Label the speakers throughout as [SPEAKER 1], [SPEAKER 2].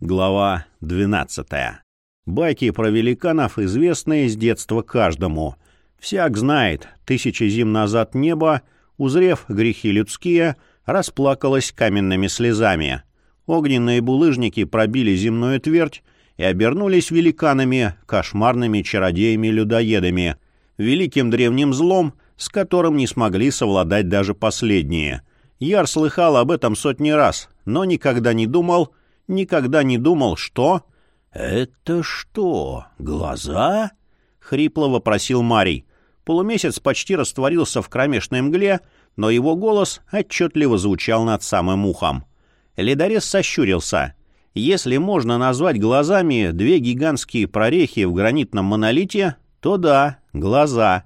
[SPEAKER 1] Глава 12. Байки про великанов известны с детства каждому. Всяк знает, тысячи зим назад небо, узрев грехи людские, расплакалось каменными слезами. Огненные булыжники пробили земную твердь и обернулись великанами, кошмарными чародеями-людоедами, великим древним злом, с которым не смогли совладать даже последние. Яр слыхал об этом сотни раз, но никогда не думал, никогда не думал, что... «Это что, глаза?» — хрипло вопросил Марий. Полумесяц почти растворился в кромешной мгле, но его голос отчетливо звучал над самым ухом. Ледорез сощурился. Если можно назвать глазами две гигантские прорехи в гранитном монолите, то да, глаза.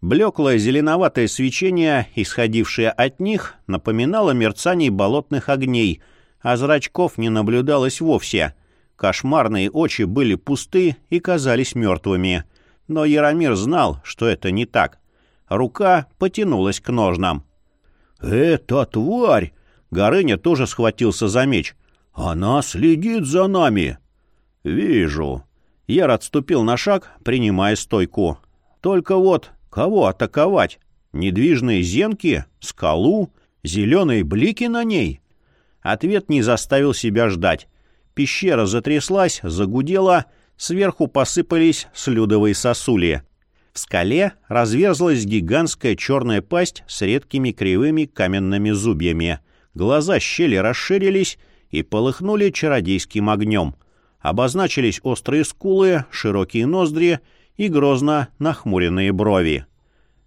[SPEAKER 1] Блеклое зеленоватое свечение, исходившее от них, напоминало мерцание болотных огней — а зрачков не наблюдалось вовсе. Кошмарные очи были пусты и казались мертвыми. Но Яромир знал, что это не так. Рука потянулась к ножнам. «Это тварь!» Горыня тоже схватился за меч. «Она следит за нами!» «Вижу». Яр отступил на шаг, принимая стойку. «Только вот кого атаковать? Недвижные зенки? Скалу? Зеленые блики на ней?» Ответ не заставил себя ждать. Пещера затряслась, загудела, сверху посыпались слюдовые сосули. В скале разверзлась гигантская черная пасть с редкими кривыми каменными зубьями. Глаза щели расширились и полыхнули чародейским огнем. Обозначились острые скулы, широкие ноздри и грозно нахмуренные брови.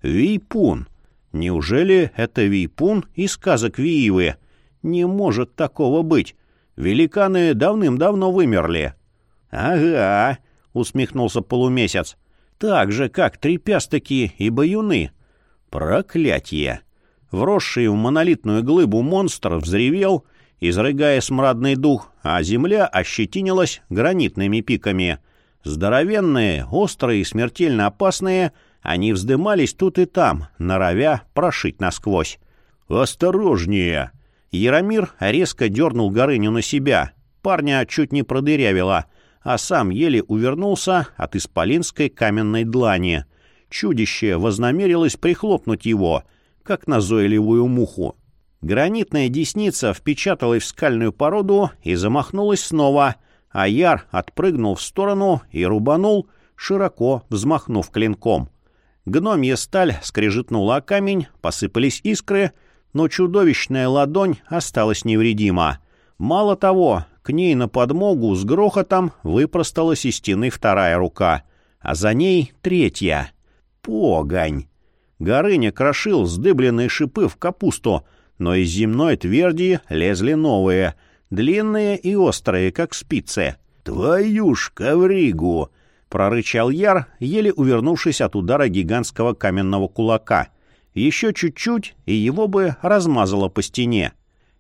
[SPEAKER 1] Вейпун. Неужели это Вейпун из сказок Виивы? Не может такого быть. Великаны давным-давно вымерли. — Ага, — усмехнулся полумесяц. — Так же, как трепястыки и баюны. Проклятье! Вросший в монолитную глыбу монстр взревел, изрыгая смрадный дух, а земля ощетинилась гранитными пиками. Здоровенные, острые и смертельно опасные, они вздымались тут и там, норовя прошить насквозь. «Осторожнее!» Яромир резко дернул Горыню на себя. Парня чуть не продырявило, а сам еле увернулся от исполинской каменной длани. Чудище вознамерилось прихлопнуть его, как назойливую муху. Гранитная десница впечаталась в скальную породу и замахнулась снова, а Яр отпрыгнул в сторону и рубанул, широко взмахнув клинком. Гномья сталь скрежетнула о камень, посыпались искры — но чудовищная ладонь осталась невредима. Мало того, к ней на подмогу с грохотом выпросталась из стены вторая рука, а за ней третья. Погонь! Горыня крошил сдыбленные шипы в капусту, но из земной тверди лезли новые, длинные и острые, как спицы. «Твою ж ковригу!» — прорычал Яр, еле увернувшись от удара гигантского каменного кулака — еще чуть-чуть, и его бы размазало по стене.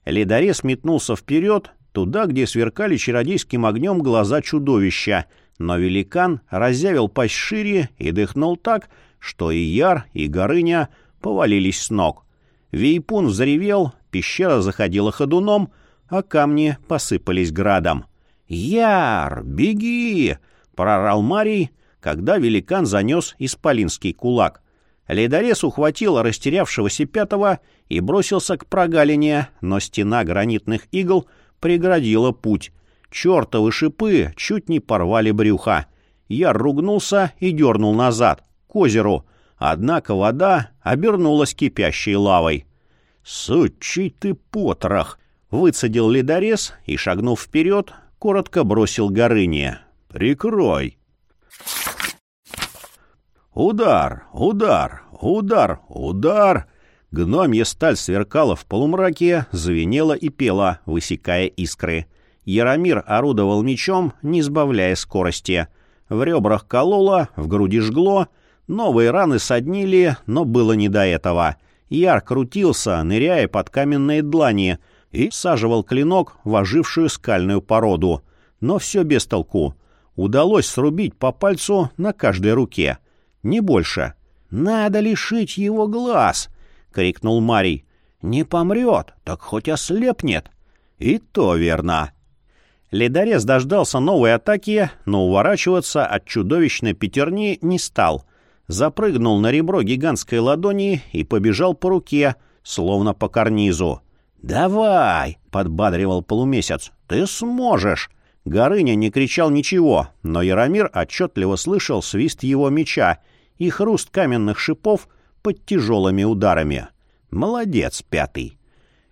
[SPEAKER 1] Ледорез метнулся вперед, туда, где сверкали чародейским огнем глаза чудовища, но великан разъявил пасть шире и дыхнул так, что и Яр, и Горыня повалились с ног. Вейпун взревел, пещера заходила ходуном, а камни посыпались градом. «Яр, беги!» — прорал Марий, когда великан занес исполинский кулак. Лейдорез ухватил растерявшегося пятого и бросился к прогалине, но стена гранитных игл преградила путь. Чертовы шипы чуть не порвали брюха. Я ругнулся и дернул назад, к озеру, однако вода обернулась кипящей лавой. «Сучий ты потрох!» — выцедил ледорез и, шагнув вперед, коротко бросил Горыне. «Прикрой!» Удар, удар, удар, удар! Гномья сталь сверкала в полумраке, звенела и пела, высекая искры. Яромир орудовал мечом, не сбавляя скорости. В ребрах кололо, в груди жгло. Новые раны соднили, но было не до этого. Яр крутился, ныряя под каменные длани, и саживал клинок в ожившую скальную породу. Но все без толку. Удалось срубить по пальцу на каждой руке — не больше. «Надо лишить его глаз!» — крикнул Марий. «Не помрет, так хоть ослепнет!» «И то верно!» Ледорез дождался новой атаки, но уворачиваться от чудовищной пятерни не стал. Запрыгнул на ребро гигантской ладони и побежал по руке, словно по карнизу. «Давай!» — подбадривал полумесяц. «Ты сможешь!» Горыня не кричал ничего, но Яромир отчетливо слышал свист его меча и хруст каменных шипов под тяжелыми ударами. «Молодец, пятый!»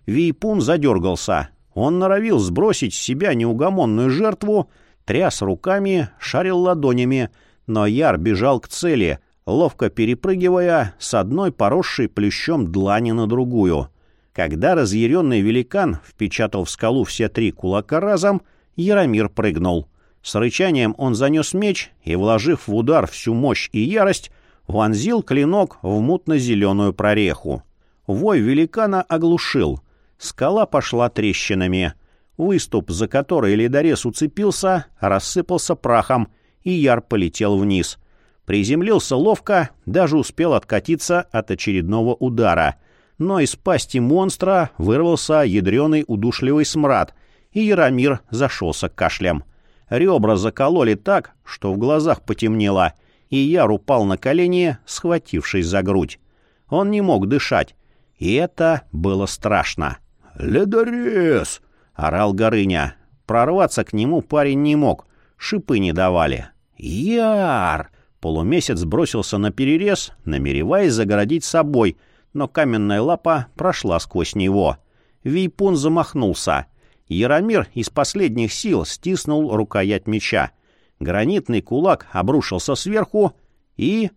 [SPEAKER 1] Вейпун задергался. Он норовил сбросить с себя неугомонную жертву, тряс руками, шарил ладонями, но Яр бежал к цели, ловко перепрыгивая с одной поросшей плющом длани на другую. Когда разъяренный великан впечатал в скалу все три кулака разом, Яромир прыгнул. С рычанием он занес меч и, вложив в удар всю мощь и ярость, вонзил клинок в мутно-зеленую прореху. Вой великана оглушил. Скала пошла трещинами. Выступ, за который ледорез уцепился, рассыпался прахом, и яр полетел вниз. Приземлился ловко, даже успел откатиться от очередного удара. Но из пасти монстра вырвался ядреный удушливый смрад, и Яромир зашелся кашлем. Ребра закололи так, что в глазах потемнело, и Яр упал на колени, схватившись за грудь. Он не мог дышать, и это было страшно. «Ледорез!» — орал Горыня. Прорваться к нему парень не мог, шипы не давали. «Яр!» Полумесяц бросился на перерез, намереваясь загородить собой, но каменная лапа прошла сквозь него. Вейпун замахнулся. Яромир из последних сил стиснул рукоять меча. Гранитный кулак обрушился сверху и...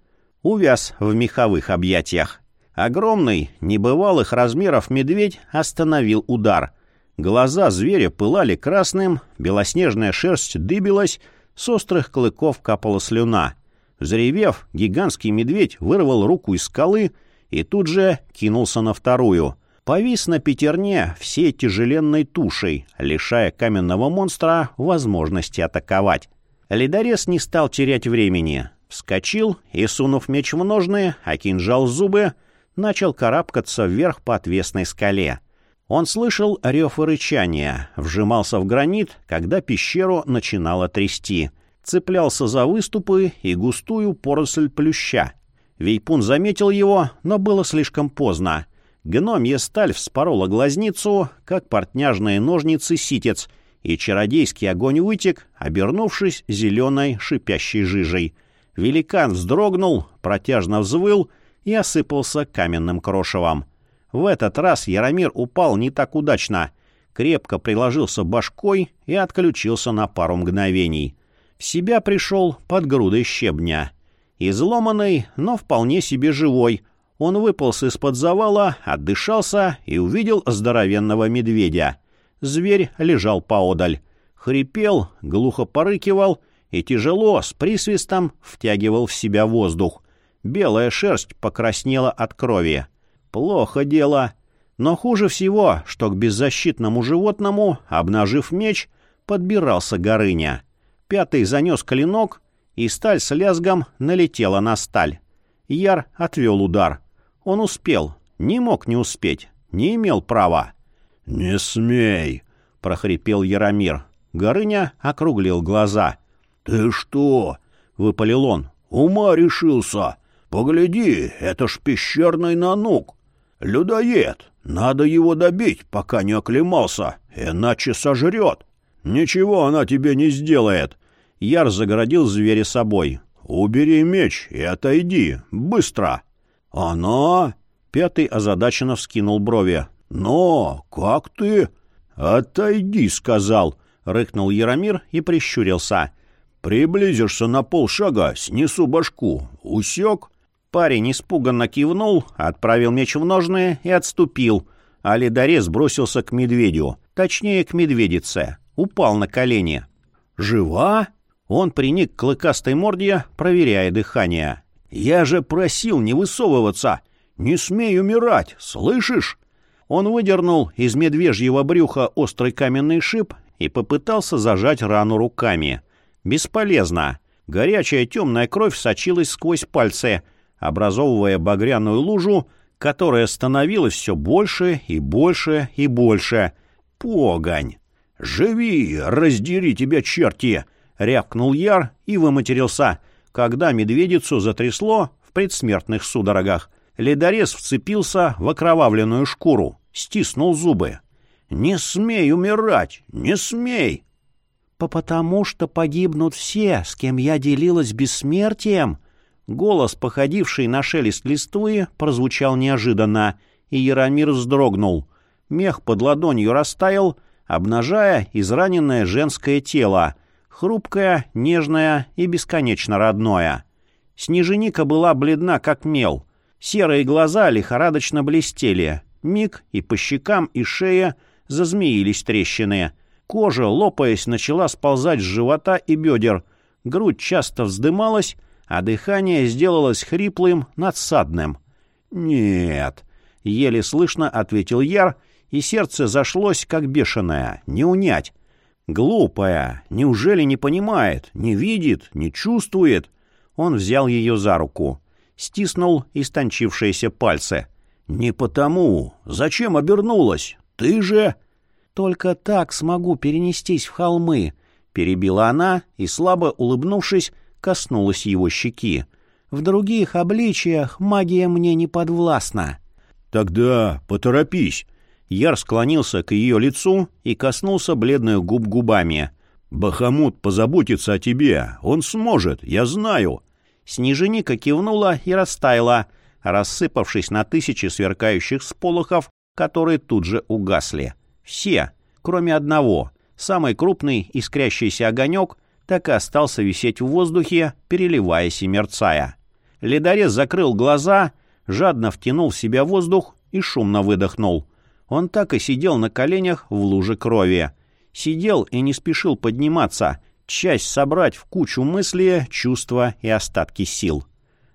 [SPEAKER 1] увяз в меховых объятиях. Огромный, небывалых размеров медведь остановил удар. Глаза зверя пылали красным, белоснежная шерсть дыбилась, с острых клыков капала слюна. Взревев, гигантский медведь вырвал руку из скалы и тут же кинулся на вторую — повис на пятерне всей тяжеленной тушей, лишая каменного монстра возможности атаковать. Ледорез не стал терять времени. Вскочил и, сунув меч в ножны, а кинжал зубы, начал карабкаться вверх по отвесной скале. Он слышал рев и рычание, вжимался в гранит, когда пещеру начинало трясти, цеплялся за выступы и густую поросль плюща. Вейпун заметил его, но было слишком поздно. Гномья сталь вспорола глазницу, как портняжные ножницы ситец, и чародейский огонь вытек, обернувшись зеленой шипящей жижей. Великан вздрогнул, протяжно взвыл и осыпался каменным крошевом. В этот раз Яромир упал не так удачно, крепко приложился башкой и отключился на пару мгновений. В себя пришел под грудой щебня. Изломанный, но вполне себе живой — он выполз из-под завала, отдышался и увидел здоровенного медведя. Зверь лежал поодаль. Хрипел, глухо порыкивал и тяжело, с присвистом, втягивал в себя воздух. Белая шерсть покраснела от крови. Плохо дело. Но хуже всего, что к беззащитному животному, обнажив меч, подбирался Горыня. Пятый занес клинок, и сталь с лязгом налетела на сталь. Яр отвел удар — он успел, не мог не успеть, не имел права. «Не смей!» — прохрипел Яромир. Горыня округлил глаза. «Ты что?» — выпалил он. «Ума решился! Погляди, это ж пещерный нанук! Людоед! Надо его добить, пока не оклемался, иначе сожрет! Ничего она тебе не сделает!» Яр загородил зверя собой. «Убери меч и отойди, быстро!» «Она?» — пятый озадаченно вскинул брови. «Но, как ты?» «Отойди», — сказал, — рыкнул Яромир и прищурился. «Приблизишься на полшага, снесу башку. Усек?» Парень испуганно кивнул, отправил меч в ножны и отступил, а ледорез бросился к медведю, точнее, к медведице. Упал на колени. «Жива?» Он приник к клыкастой морде, проверяя дыхание. «Я же просил не высовываться! Не смей умирать, слышишь?» Он выдернул из медвежьего брюха острый каменный шип и попытался зажать рану руками. Бесполезно. Горячая темная кровь сочилась сквозь пальцы, образовывая багряную лужу, которая становилась все больше и больше и больше. Погонь! «Живи, раздери тебя, черти!» — рявкнул Яр и выматерился, когда медведицу затрясло в предсмертных судорогах. Ледорез вцепился в окровавленную шкуру, стиснул зубы. «Не смей умирать! Не смей!»
[SPEAKER 2] «Потому что погибнут все, с кем я делилась бессмертием!» Голос, походивший на шелест листвы, прозвучал неожиданно, и Яромир вздрогнул. Мех под ладонью растаял, обнажая израненное женское тело, хрупкое, нежное и бесконечно родное. Снеженика была бледна, как мел. Серые глаза лихорадочно блестели. Миг, и по щекам и шее зазмеились трещины. Кожа, лопаясь, начала сползать с живота и бедер. Грудь часто вздымалась, а дыхание сделалось хриплым, надсадным. «Нет», — еле слышно ответил Яр, и сердце зашлось, как бешеное. «Не унять». «Глупая! Неужели не понимает, не видит, не чувствует?» Он взял ее за руку, стиснул истончившиеся пальцы. «Не потому. Зачем обернулась? Ты же...» «Только так смогу перенестись в холмы», — перебила она и, слабо улыбнувшись, коснулась его щеки. «В других обличиях магия мне не подвластна».
[SPEAKER 1] «Тогда поторопись». Яр склонился к ее лицу и коснулся бледных губ губами. «Бахамут позаботится о тебе. Он сможет, я знаю».
[SPEAKER 2] Снеженика кивнула и растаяла, рассыпавшись на тысячи сверкающих сполохов, которые тут же угасли. Все, кроме одного. Самый крупный искрящийся огонек так и остался висеть в воздухе, переливаясь и мерцая. Ледорез закрыл глаза, жадно втянул в себя воздух и шумно выдохнул. Он так и сидел на коленях в луже крови. Сидел и не спешил подниматься, часть собрать в кучу мысли, чувства и остатки сил.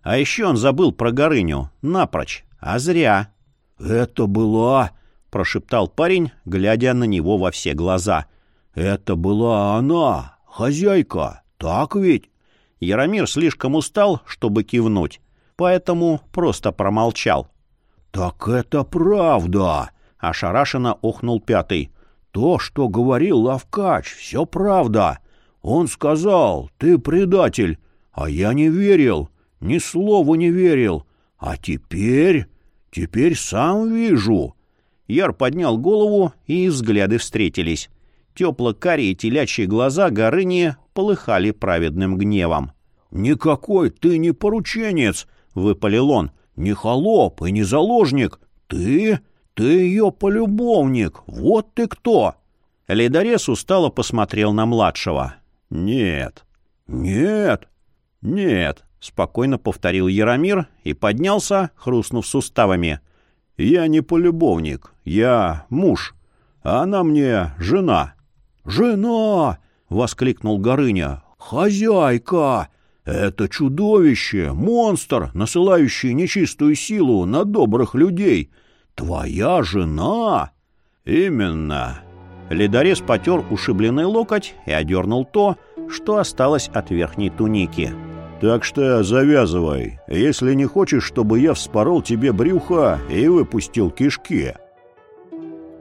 [SPEAKER 2] А еще он забыл про Горыню, напрочь, а зря.
[SPEAKER 1] «Это была...» — прошептал парень, глядя на него во все глаза. «Это была она, хозяйка, так ведь?»
[SPEAKER 2] Яромир слишком устал, чтобы кивнуть, поэтому просто промолчал.
[SPEAKER 1] «Так это правда!» — ошарашенно охнул пятый. «То, что говорил Лавкач, все правда. Он сказал, ты предатель, а я не верил, ни слову не верил. А теперь... теперь сам вижу».
[SPEAKER 2] Яр поднял голову, и взгляды встретились. Тепло-карие телячьи глаза Горыни полыхали праведным гневом.
[SPEAKER 1] «Никакой ты не порученец!» — выпалил он. «Не холоп и не заложник! Ты... ты ее полюбовник! Вот ты кто!»
[SPEAKER 2] Ледорез устало посмотрел на младшего.
[SPEAKER 1] «Нет, нет, нет», — спокойно повторил Яромир и поднялся, хрустнув суставами. «Я не полюбовник, я муж, а она мне жена». «Жена!» — воскликнул Горыня. «Хозяйка! Это чудовище, монстр, насылающий нечистую силу на добрых людей. Твоя жена!» «Именно!»
[SPEAKER 2] Ледорез потер ушибленный локоть и одернул то, что осталось от верхней туники.
[SPEAKER 1] «Так что завязывай, если не хочешь, чтобы я вспорол тебе брюхо и выпустил кишки».